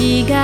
diga